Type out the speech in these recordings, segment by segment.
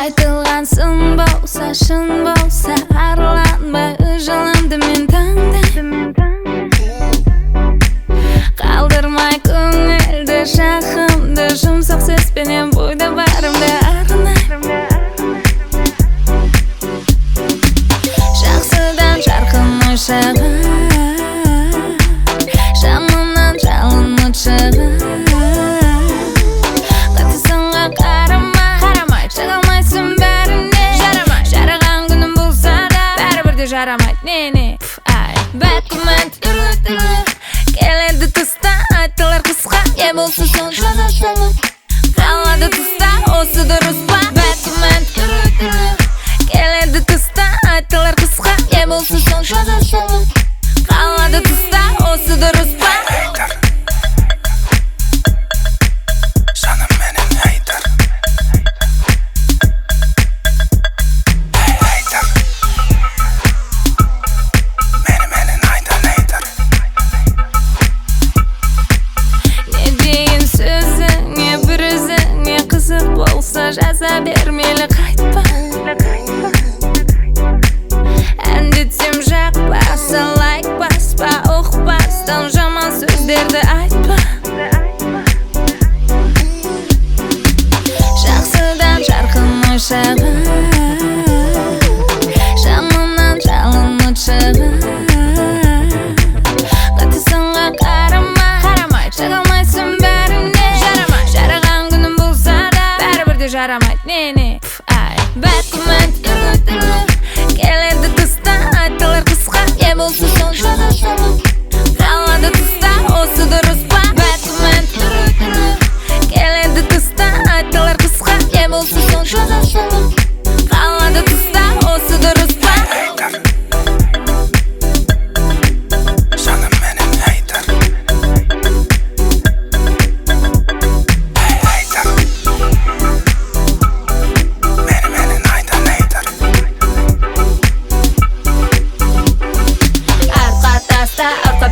айтылған сын болса шын болса арланбай ұжаламды мен таңда қалдырмай көңілді жақынды жұмсақ сөзбенен жарқын ой шығар жаманнан жалын от шығар қатты сынға қарама қарамай шыға алмайсың бәріне жарамай жараған күнім болса да бәрібір де жарамайды не не ай бәд күмән келеді тыста айтылар қысқа не болса соны жаза салып қалады тыста осы дұрыс па бәд болса жаза бер мейлі қайтпа әндетсем жақпаса лайк баспа ұқпастан жаман сөздерді айтпа жақсыдан жарқын ой бәрібір де жарамайды не не ай бәд күмән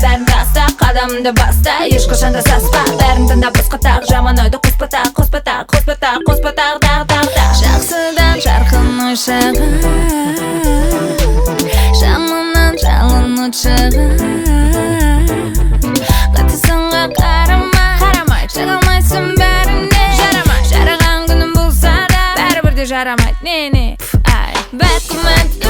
бәрін таста қадамыңды баста ешқашан да саспа. Бәрін тыңдап босқа тақ жаман ойды қоспа тақ қоспа тақ қоспа тақ қоспа тақ тақ тақ тақ жақсыдан жарқын ой жаманнан жалын от шығар қатты сынға қарама қарамай шыға алмайсың бәріне. Жарамай. Жараған күнім болса да бәрібір де жарамайды не не. Күмән